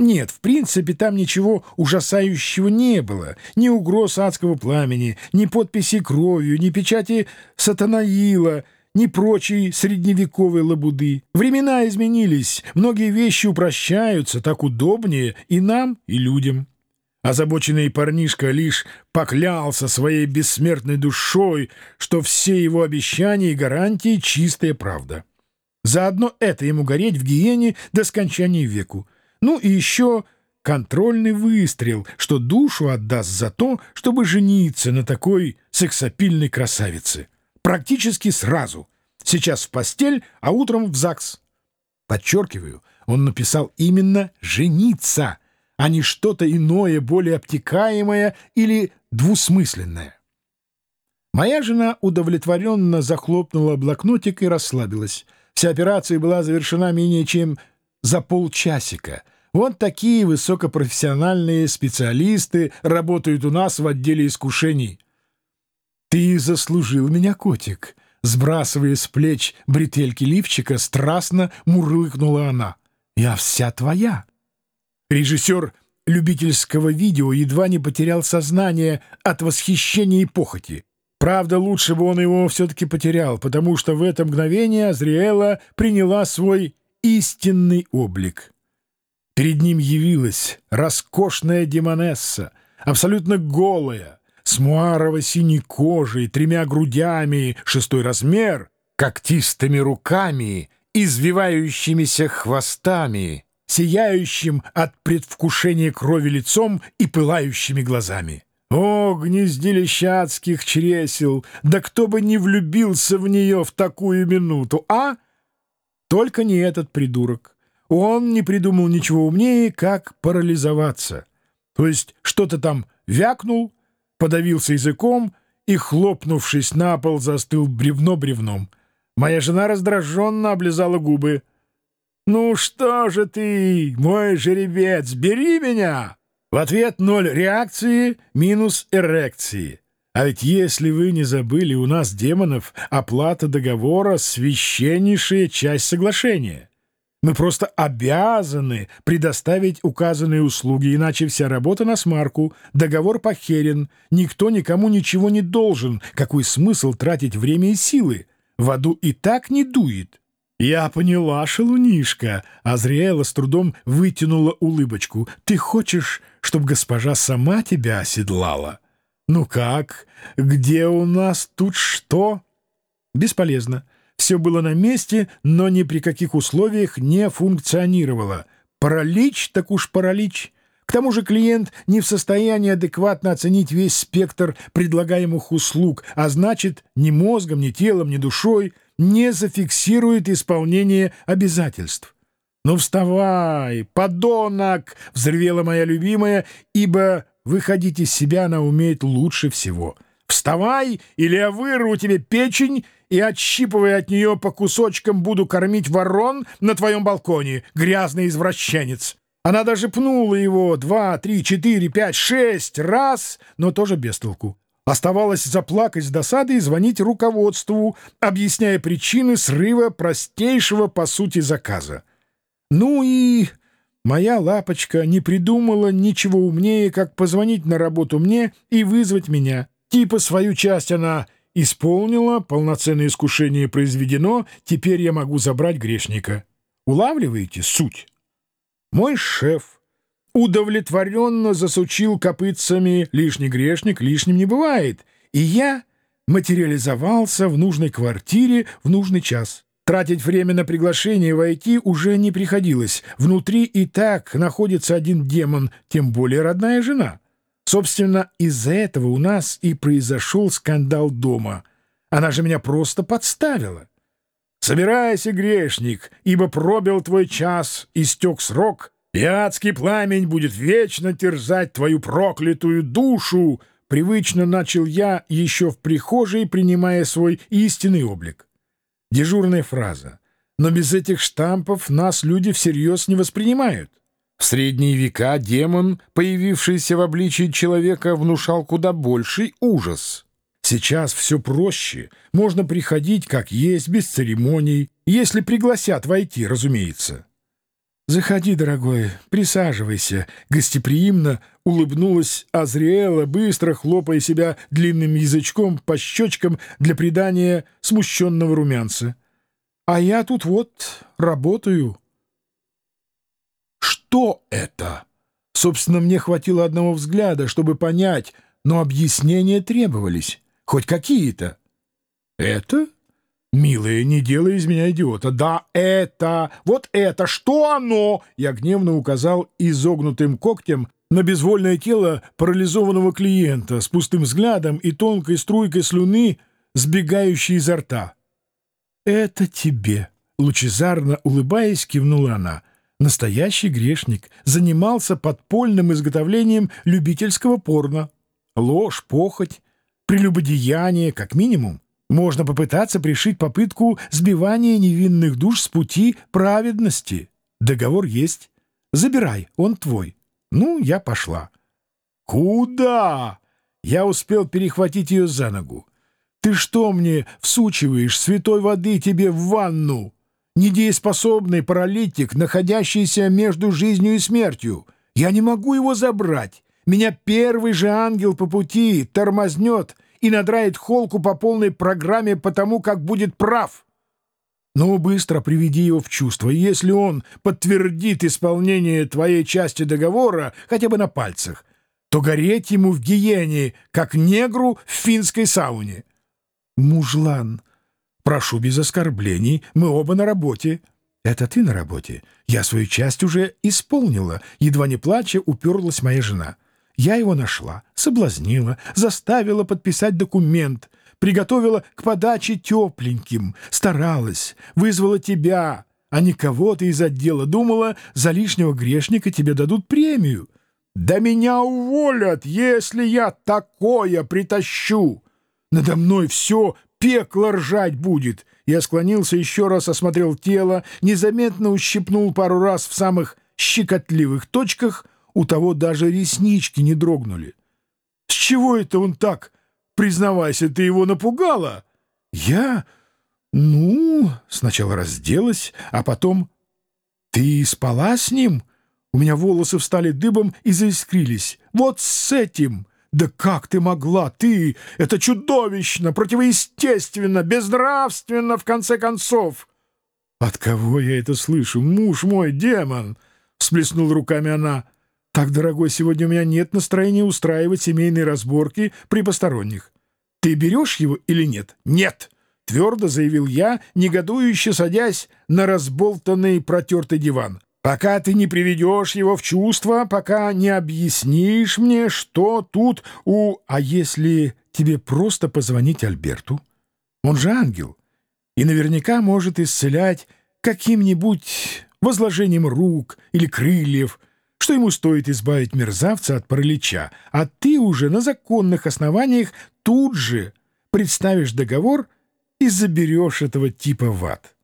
Нет, в принципе, там ничего ужасающего не было. Ни угроз адского пламени, ни подписи кровью, ни печати сатанаила, ни прочей средневековой лабуды. Времена изменились, многие вещи упрощаются, так удобнее и нам, и людям. Озабоченный парнишка лишь поклялся своей бессмертной душой, что все его обещания и гарантии — чистая правда. Заодно это ему гореть в гиене до скончания веку. Ну и еще контрольный выстрел, что душу отдаст за то, чтобы жениться на такой сексапильной красавице. Практически сразу. Сейчас в постель, а утром в ЗАГС. Подчеркиваю, он написал именно «жениться», а не что-то иное, более обтекаемое или двусмысленное. Моя жена удовлетворенно захлопнула блокнотик и расслабилась. Вся операция была завершена менее чем за полчасика. Вот такие высокопрофессиональные специалисты работают у нас в отделе искушений. «Ты заслужил меня, котик!» Сбрасывая с плеч бретельки лифчика, страстно мурлыкнула она. «Я вся твоя!» Режиссер любительского видео едва не потерял сознание от восхищения и похоти. Правда, лучше бы он его все-таки потерял, потому что в это мгновение Азриэла приняла свой истинный облик. Перед ним явилась роскошная демонесса, абсолютно голая, с муарово-синей кожей, тремя грудями, шестой размер, когтистыми руками, извивающимися хвостами, сияющим от предвкушения крови лицом и пылающими глазами. О, гнездилище адских чресел! Да кто бы не влюбился в нее в такую минуту, а? Только не этот придурок. Он не придумал ничего умнее, как парализоваться. То есть что-то там вякнул, подавился языком и, хлопнувшись на пол, застыл бревно бревном. Моя жена раздраженно облизала губы. «Ну что же ты, мой жеребец, бери меня!» В ответ ноль реакции минус эрекции. А ведь если вы не забыли, у нас, демонов, оплата договора — священнейшая часть соглашения. Мы просто обязаны предоставить указанные услуги, иначе вся работа на смарку, договор похерен, никто никому ничего не должен. Какой смысл тратить время и силы? В аду и так не дует. «Я поняла, шалунишка!» Азриэла с трудом вытянула улыбочку. «Ты хочешь, чтобы госпожа сама тебя оседлала?» «Ну как? Где у нас тут что?» «Бесполезно. Все было на месте, но ни при каких условиях не функционировало. Паралич так уж паралич». К тому же клиент не в состоянии адекватно оценить весь спектр предлагаемых услуг, а значит, ни мозгом, ни телом, ни душой не зафиксирует исполнение обязательств. «Ну вставай, подонок!» — взревела моя любимая, ибо выходить из себя она умеет лучше всего. «Вставай, или я вырву тебе печень и, отщипывая от нее по кусочкам, буду кормить ворон на твоем балконе, грязный извращенец!» Она даже пнула его два, три, четыре, пять, шесть раз, но тоже без толку. Оставалось заплакать с досады и звонить руководству, объясняя причины срыва простейшего по сути заказа. Ну и моя лапочка не придумала ничего умнее, как позвонить на работу мне и вызвать меня. Типа свою часть она исполнила, полноценное искушение произведено, теперь я могу забрать грешника. Улавливаете суть? Мой шеф удовлетворенно засучил копытцами «лишний грешник лишним не бывает», и я материализовался в нужной квартире в нужный час. Тратить время на приглашение войти уже не приходилось. Внутри и так находится один демон, тем более родная жена. Собственно, из-за этого у нас и произошел скандал дома. Она же меня просто подставила. «Собирайся, грешник, ибо пробил твой час, истек срок, и адский пламень будет вечно терзать твою проклятую душу!» Привычно начал я еще в прихожей, принимая свой истинный облик. Дежурная фраза. Но без этих штампов нас люди всерьез не воспринимают. В средние века демон, появившийся в обличии человека, внушал куда больший ужас. Сейчас все проще. Можно приходить как есть, без церемоний, если пригласят войти, разумеется. «Заходи, дорогой, присаживайся», — гостеприимно улыбнулась Азриэла, быстро хлопая себя длинным язычком по щечкам для придания смущенного румянца. «А я тут вот работаю». «Что это?» Собственно, мне хватило одного взгляда, чтобы понять, но объяснения требовались, хоть какие-то. «Это?» «Милая, не делай из меня идиота. Да, это... Вот это... Что оно?» Я гневно указал изогнутым когтем на безвольное тело парализованного клиента с пустым взглядом и тонкой струйкой слюны, сбегающей изо рта. «Это тебе», — лучезарно улыбаясь, кивнула она. Настоящий грешник занимался подпольным изготовлением любительского порно. Ложь, похоть, прелюбодеяние, как минимум. Можно попытаться пришить попытку сбивания невинных душ с пути праведности. Договор есть. Забирай, он твой. Ну, я пошла. Куда? Я успел перехватить ее за ногу. Ты что мне всучиваешь святой воды тебе в ванну? Недееспособный паралитик, находящийся между жизнью и смертью. Я не могу его забрать. Меня первый же ангел по пути тормознет — и надрает холку по полной программе потому, как будет прав. Но быстро приведи его в чувство, и если он подтвердит исполнение твоей части договора хотя бы на пальцах, то гореть ему в гиене, как негру в финской сауне. Мужлан, прошу без оскорблений, мы оба на работе. Это ты на работе? Я свою часть уже исполнила, едва не плача уперлась моя жена. Я его нашла, соблазнила, заставила подписать документ, приготовила к подаче тепленьким, старалась, вызвала тебя, а не кого-то из отдела. Думала, за лишнего грешника тебе дадут премию. Да меня уволят, если я такое притащу. Надо мной все пекло ржать будет. Я склонился, еще раз осмотрел тело, незаметно ущипнул пару раз в самых щекотливых точках — у того даже реснички не дрогнули. «С чего это он так? Признавайся, ты его напугала?» «Я? Ну...» — сначала разделась, а потом... «Ты спала с ним?» У меня волосы встали дыбом и заискрились. «Вот с этим!» «Да как ты могла? Ты! Это чудовищно, противоестественно, безнравственно, в конце концов!» «От кого я это слышу? Муж мой, демон!» — всплеснул руками она. «Так, дорогой, сегодня у меня нет настроения устраивать семейные разборки при посторонних. Ты берешь его или нет?» «Нет!» — твердо заявил я, негодующе садясь на разболтанный протертый диван. «Пока ты не приведешь его в чувство, пока не объяснишь мне, что тут у... А если тебе просто позвонить Альберту? Он же ангел и наверняка может исцелять каким-нибудь возложением рук или крыльев, что ему стоит избавить мерзавца от паралича, а ты уже на законных основаниях тут же представишь договор и заберешь этого типа в ад.